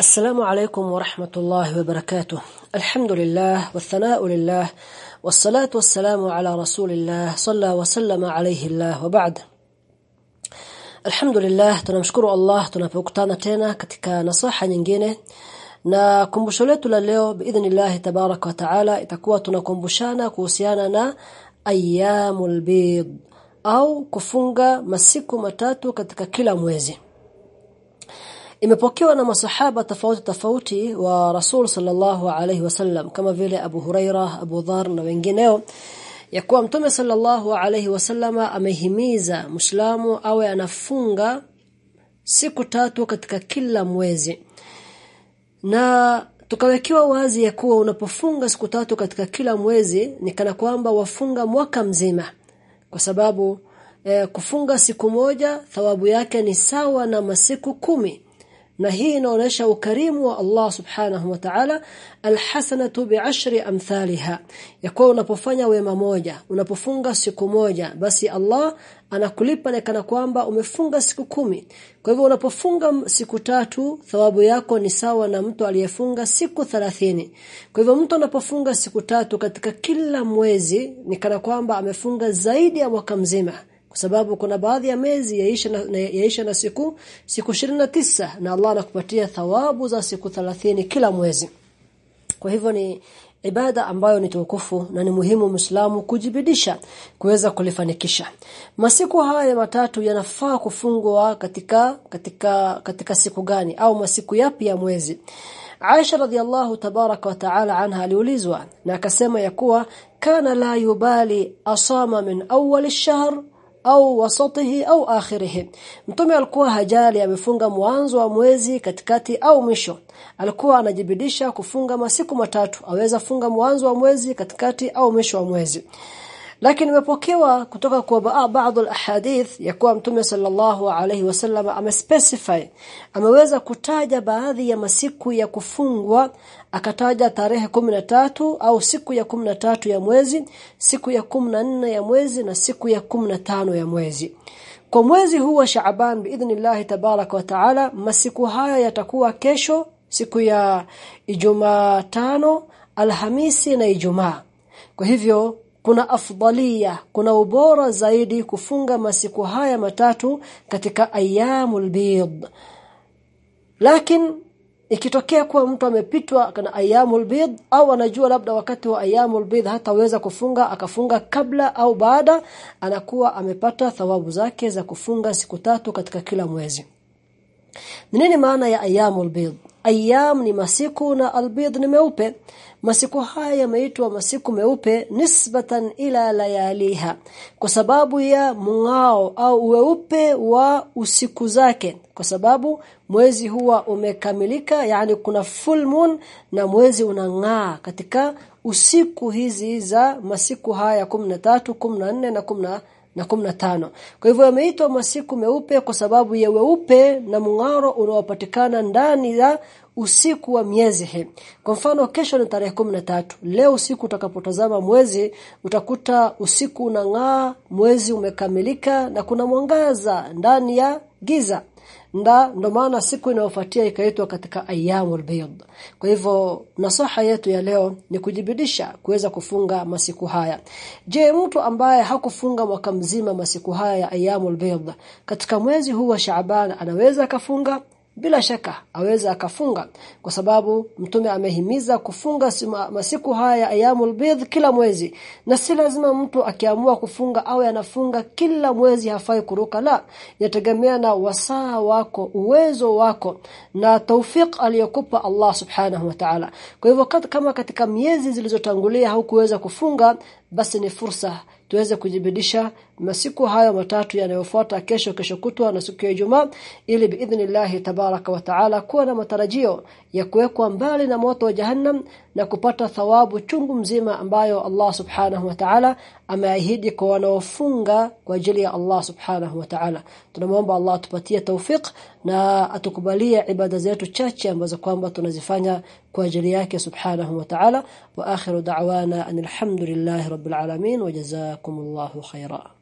السلام عليكم ورحمة الله وبركاته الحمد لله والثناء لله والصلاة والسلام على رسول الله صلى وسلم عليه الله وبعد Alhamdulillah tunamshukuru Allah tunapokutana tena katika nasaha nyingine na kumbusho letu la leo biidhnillah tabarak wa taala itakuwa tunakumbushana kuhusiana na ayyamul bid au kufunga masiku matatu katika kila mwezi imepokewa na masahaba tofauti tofauti wa Rasul sallallahu alaihi wasallam kama vile Abu Huraira Abu Dhar na wengineo ya kuwa Mtume sallallahu alaihi wasallama amehimiza Muislamu awe anafunga siku tatu katika kila mwezi. Na tukawekiwa wazi ya kuwa unapofunga siku tatu katika kila mwezi ni kana kwamba wafunga mwaka mzima. Kwa sababu eh, kufunga siku moja thawabu yake ni sawa na masiku kumi na hii inaonesha ukarimu wa Allah subhanahu wa ta'ala alhasanatu bi'ashri amthaliha. Yakuwa unapofanya wema moja unapofunga siku moja basi Allah anakulipa na kana kwamba umefunga siku kumi. Kwa hivyo unapofunga siku tatu thawabu yako ni sawa na mtu aliyefunga siku thalathini. Kwa hivyo mtu anapofunga siku tatu katika kila mwezi ni kana kwamba amefunga zaidi ya mwaka mzima kwa sababu kuna baadhi ya mezi yaisha na, yaisha na siku siku tisa na Allah anakupatia thawabu za siku 30 kila mwezi. Kwa hivyo ni ibada ambayo ni tukufu na ni muhimu Muislamu kujibidisha kuweza kulifanikisha. Masiku haya matatu yanafaa kufungwa katika katika katika siku gani au masiku yapi ya mwezi? Aisha radhiallahu tabaraka wa taala anha aliulizwa na akasema ya kuwa kana la yubali asama min awwal ash-shahr au wasatihi au akhirihi. Mtume alikuwa hajali amefunga mwanzo wa mwezi katikati au mwisho. Alikuwa anajibidisha kufunga masiku matatu. Aweza funga mwanzo wa mwezi katikati au mwisho wa mwezi lakini imepokewa kutoka kwa baadhi ahadith ya kuwa mtume sallallahu alaihi wasallam amespecify. Ameweza kutaja baadhi ya masiku ya kufungwa akataja tarehe tatu au siku ya tatu ya mwezi siku ya nne ya mwezi na siku ya tano ya mwezi. Kwa mwezi huu wa Shaaban biidhnillah tabarak wa taala masiku haya yatakuwa kesho siku ya Ijumaa tano Alhamisi na Ijumaa. Kwa hivyo kuna afdalia kuna ubora zaidi kufunga masiku haya matatu katika ayyamul bid. Lakini ikitokea kuwa mtu amepitwa kana ayyamul bid au anajua labda wakati wa ayyamul bid hataweza kufunga akafunga kabla au baada anakuwa amepata thawabu zake za kufunga siku tatu katika kila mwezi. Nini maana ya ayyamul bid ayyam ni masiku na albid ni meupe. Masiku haya yameitwa masiku meupe nisbatan ila layaliha kwa sababu ya mungao au weupe wa usiku zake. Kwa sababu mwezi huwa umekamilika yani kuna full moon na mwezi unang'aa katika usiku hizi za masiku haya 13 14 na 10 na 15 kwa hivyo yameitwa masiku meupe kwa sababu ya weupe na mungaro unaopatikana ndani ya usiku wa miezi hii. Kwa mfano kesho ni tarehe tatu Leo usiku utakapotazama mwezi utakuta usiku unang'aa, mwezi umekamilika na kuna mwangaza ndani ya giza. Nda ndo maana siku inayofuatia ikaitwa katika ayyamul bayd. Kwa hivyo nasaha yetu ya leo ni kujibidisha kuweza kufunga masiku haya. Je, mtu ambaye hakufunga mwaka mzima masiku haya ya ayyamul bayd katika mwezi huu wa Shaaban anaweza akafunga? Bila shaka aweza akafunga kwa sababu mtume amehimiza kufunga masiku haya ayamul bidh kila mwezi. Na si lazima mtu akiamua kufunga au anafunga kila mwezi hafai kuruka. La yategemea na wasaa wako uwezo wako na tawfik aliyokupa Allah subhanahu wa ta'ala. Kwa hivyo kama katika miezi zilizotangulia haukuweza kufunga basi ni fursa tuweze kujibidisha masiku hayo matatu yanayofuata kesho kesho kutwa na siku ya Ijumaa ili biidhnillah tabaraka wa taala kuwa na matarajio ya kuwekwa mbali na moto wa jahannam na kupata thawabu chungu mzima ambayo Allah subhanahu wa ta'ala ameahidi kwa wanaofunga kwa ajili ya Allah subhanahu wa ta'ala. Tunamuomba Allah atupatie tawfik na atukubalie ibada zetu chache ambazo kwamba tunazifanya kwa ajili yake subhanahu wa ta'ala. Wa akhiru da'wana alhamdulillahi rabbil alamin wa جزاكم الله خيرا.